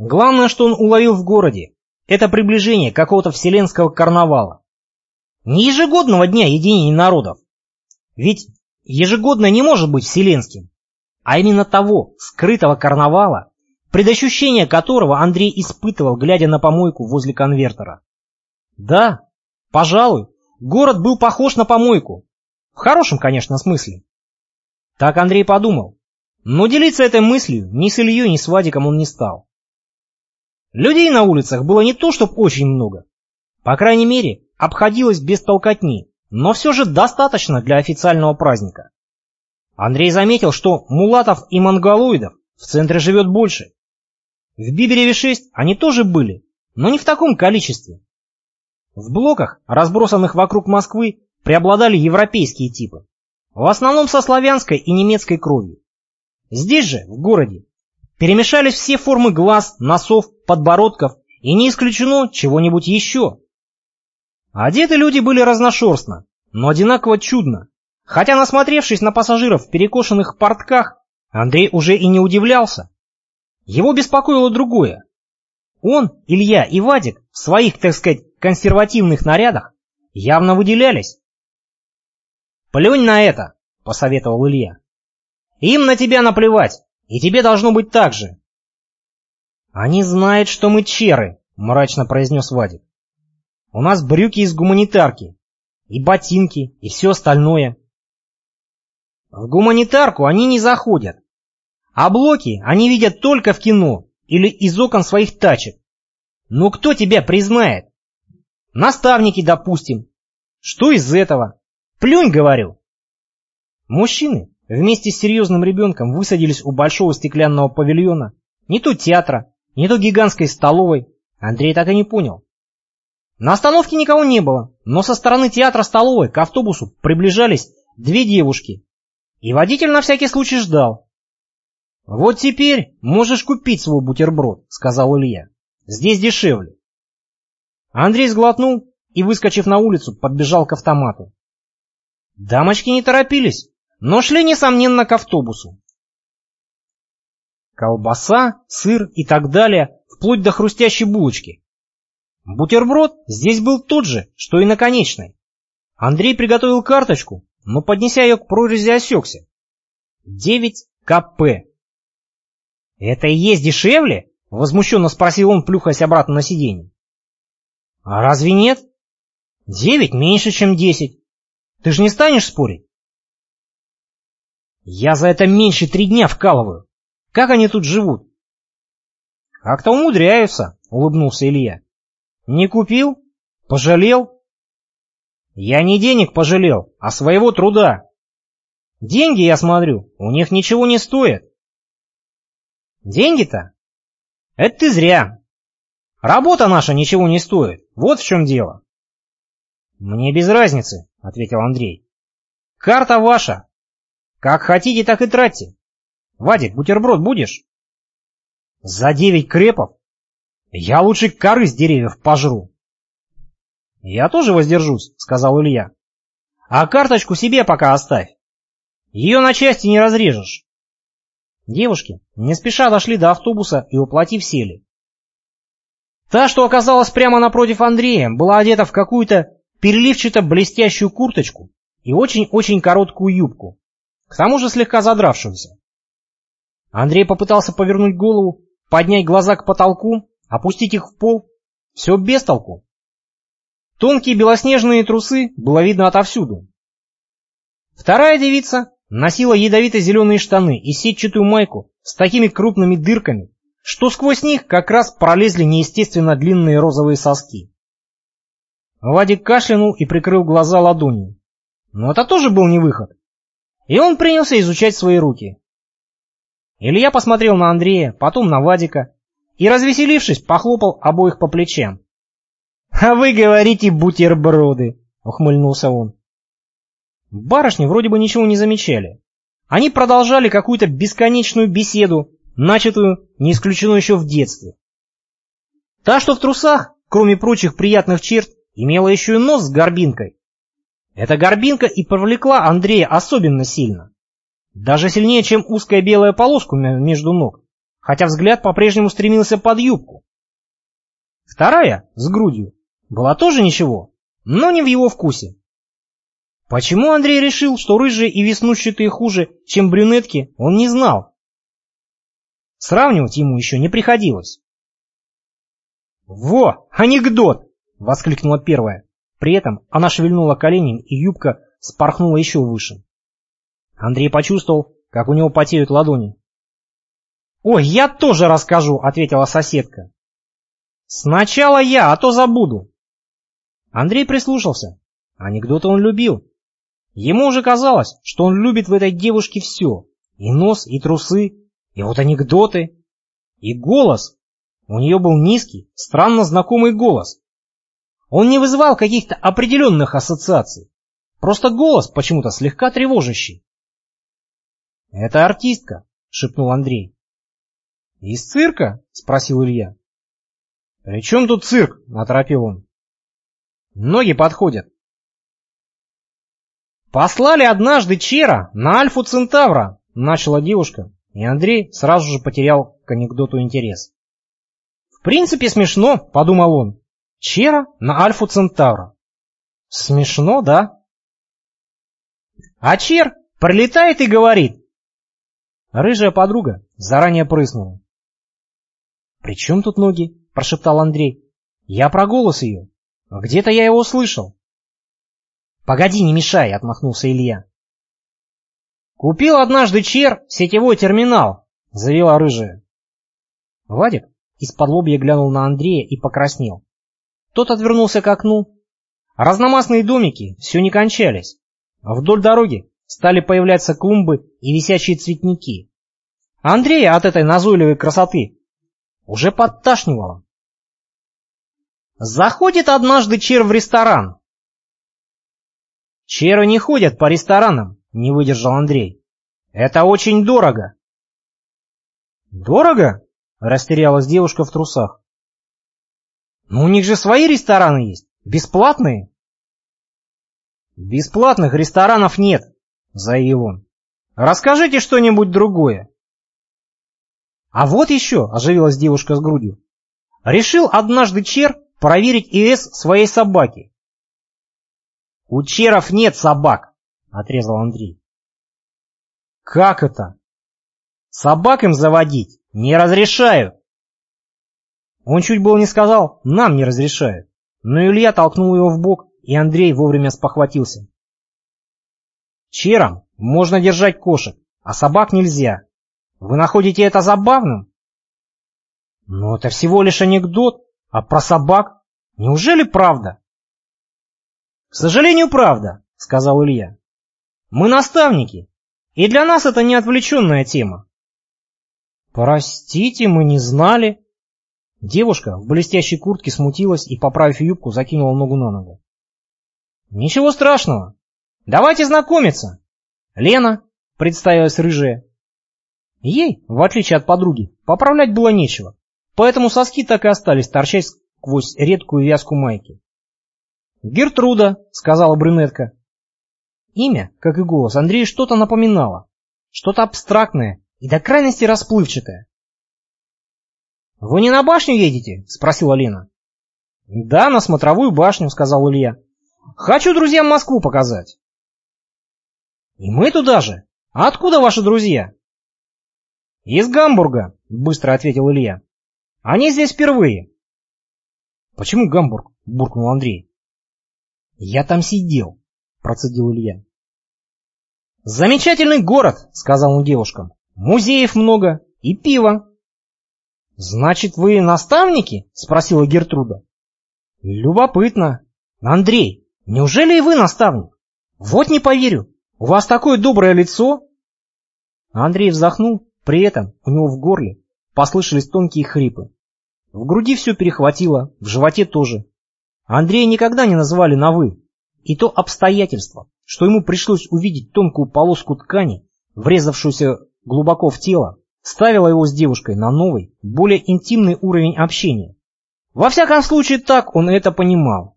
Главное, что он уловил в городе, это приближение какого-то вселенского карнавала. Не ежегодного дня единения народов. Ведь ежегодное не может быть вселенским, а именно того скрытого карнавала, предощущение которого Андрей испытывал, глядя на помойку возле конвертера. Да, пожалуй, город был похож на помойку. В хорошем, конечно, смысле. Так Андрей подумал. Но делиться этой мыслью ни с Ильей, ни с Вадиком он не стал. Людей на улицах было не то, чтобы очень много. По крайней мере, обходилось без толкотни, но все же достаточно для официального праздника. Андрей заметил, что мулатов и монголоидов в центре живет больше. В Бибереве-6 они тоже были, но не в таком количестве. В блоках, разбросанных вокруг Москвы, преобладали европейские типы, в основном со славянской и немецкой кровью. Здесь же, в городе, перемешались все формы глаз, носов, подбородков и не исключено чего-нибудь еще. Одеты люди были разношерстно, но одинаково чудно. Хотя, насмотревшись на пассажиров в перекошенных портках, Андрей уже и не удивлялся. Его беспокоило другое. Он, Илья и Вадик в своих, так сказать, консервативных нарядах явно выделялись. «Плюнь на это», — посоветовал Илья. «Им на тебя наплевать, и тебе должно быть так же». «Они знают, что мы черы», — мрачно произнес Вадик. «У нас брюки из гуманитарки, и ботинки, и все остальное». В гуманитарку они не заходят, а блоки они видят только в кино или из окон своих тачек. Ну кто тебя признает? Наставники, допустим. Что из этого? Плюнь, говорю. Мужчины вместе с серьезным ребенком высадились у большого стеклянного павильона, не то театра, не то гигантской столовой. Андрей так и не понял. На остановке никого не было, но со стороны театра столовой к автобусу приближались две девушки и водитель на всякий случай ждал. «Вот теперь можешь купить свой бутерброд», — сказал Илья. «Здесь дешевле». Андрей сглотнул и, выскочив на улицу, подбежал к автомату. Дамочки не торопились, но шли, несомненно, к автобусу. Колбаса, сыр и так далее, вплоть до хрустящей булочки. Бутерброд здесь был тот же, что и на конечной. Андрей приготовил карточку но, поднеся ее к прорези, осекся. 9 КП. «Это и есть дешевле?» — возмущенно спросил он, плюхаясь обратно на сиденье. «А разве нет? Девять меньше, чем десять. Ты же не станешь спорить?» «Я за это меньше три дня вкалываю. Как они тут живут?» «Как-то умудряются», — улыбнулся Илья. «Не купил? Пожалел?» Я не денег пожалел, а своего труда. Деньги, я смотрю, у них ничего не стоят. Деньги-то? Это ты зря. Работа наша ничего не стоит, вот в чем дело. Мне без разницы, ответил Андрей. Карта ваша. Как хотите, так и тратьте. Вадик, бутерброд будешь? За девять крепов? Я лучше коры с деревьев пожру. «Я тоже воздержусь», — сказал Илья. «А карточку себе пока оставь. Ее на части не разрежешь». Девушки не спеша дошли до автобуса и, уплатив, сели. Та, что оказалась прямо напротив Андрея, была одета в какую-то переливчато-блестящую курточку и очень-очень короткую юбку, к тому же слегка задравшуюся. Андрей попытался повернуть голову, поднять глаза к потолку, опустить их в пол. Все без толку. Тонкие белоснежные трусы было видно отовсюду. Вторая девица носила ядовито-зеленые штаны и сетчатую майку с такими крупными дырками, что сквозь них как раз пролезли неестественно длинные розовые соски. Вадик кашлянул и прикрыл глаза ладонью. Но это тоже был не выход. И он принялся изучать свои руки. Илья посмотрел на Андрея, потом на Вадика и, развеселившись, похлопал обоих по плечам. «А вы говорите бутерброды», — ухмыльнулся он. Барышни вроде бы ничего не замечали. Они продолжали какую-то бесконечную беседу, начатую, не исключено еще в детстве. Та, что в трусах, кроме прочих приятных черт, имела еще и нос с горбинкой. Эта горбинка и привлекла Андрея особенно сильно. Даже сильнее, чем узкая белая полоска между ног, хотя взгляд по-прежнему стремился под юбку. Вторая, с грудью, была тоже ничего, но не в его вкусе. Почему Андрей решил, что рыжие и веснущатые хуже, чем брюнетки, он не знал. Сравнивать ему еще не приходилось. «Во, анекдот!» — воскликнула первая. При этом она шевельнула коленем, и юбка спорхнула еще выше. Андрей почувствовал, как у него потеют ладони. «Ой, я тоже расскажу», — ответила соседка. «Сначала я, а то забуду». Андрей прислушался. Анекдоты он любил. Ему уже казалось, что он любит в этой девушке все. И нос, и трусы, и вот анекдоты. И голос. У нее был низкий, странно знакомый голос. Он не вызывал каких-то определенных ассоциаций. Просто голос почему-то слегка тревожащий. «Это артистка», — шепнул Андрей. «Из цирка?» — спросил Илья. «При чем тут цирк?» — оторопил он. «Ноги подходят». «Послали однажды Чера на Альфу Центавра», — начала девушка, и Андрей сразу же потерял к анекдоту интерес. «В принципе смешно», — подумал он. «Чера на Альфу Центавра». «Смешно, да?» А Чер прилетает и говорит. Рыжая подруга заранее прыснула. «При чем тут ноги?» — прошептал Андрей. «Я про голос ее. Где-то я его слышал». «Погоди, не мешай», — отмахнулся Илья. «Купил однажды Чер сетевой терминал», — завела рыжая. Вадик из-под лобья глянул на Андрея и покраснел. Тот отвернулся к окну. Разномастные домики все не кончались. Вдоль дороги стали появляться клумбы и висячие цветники. Андрея от этой назойливой красоты уже подташнивало. Заходит однажды Чер в ресторан. Черы не ходят по ресторанам, не выдержал Андрей. Это очень дорого. Дорого? Растерялась девушка в трусах. Но у них же свои рестораны есть, бесплатные. Бесплатных ресторанов нет, заявил он. Расскажите что-нибудь другое. А вот еще, оживилась девушка с грудью. Решил однажды Чер проверить ИС своей собаки. У Черов нет собак, отрезал Андрей. Как это? Собак им заводить не разрешают. Он чуть было не сказал, нам не разрешают. Но Илья толкнул его в бок, и Андрей вовремя спохватился. Чером можно держать кошек, а собак нельзя. Вы находите это забавным? Но это всего лишь анекдот, а про собак неужели правда? К сожалению, правда, сказал Илья. Мы наставники, и для нас это не отвлеченная тема. Простите, мы не знали. Девушка в блестящей куртке смутилась и, поправив юбку, закинула ногу на ногу. Ничего страшного. Давайте знакомиться. Лена, представилась рыжая. Ей, в отличие от подруги, поправлять было нечего, поэтому соски так и остались торчать сквозь редкую вязку майки. «Гертруда», — сказала брюнетка. Имя, как и голос, Андрею что-то напоминало, что-то абстрактное и до крайности расплывчатое. «Вы не на башню едете?» — спросила Лена. «Да, на смотровую башню», — сказал Илья. «Хочу друзьям Москву показать». «И мы туда же? А откуда ваши друзья?» «Из Гамбурга», — быстро ответил Илья. «Они здесь впервые». «Почему Гамбург?» — буркнул Андрей. «Я там сидел», — процедил Илья. «Замечательный город», — сказал он девушкам. «Музеев много и пива». «Значит, вы наставники?» — спросила Гертруда. «Любопытно. Андрей, неужели и вы наставник? Вот не поверю. У вас такое доброе лицо!» Андрей вздохнул, при этом у него в горле послышались тонкие хрипы. В груди все перехватило, в животе тоже. Андрея никогда не называли на «вы». И то обстоятельство, что ему пришлось увидеть тонкую полоску ткани, врезавшуюся глубоко в тело, ставило его с девушкой на новый, более интимный уровень общения. Во всяком случае, так он это понимал.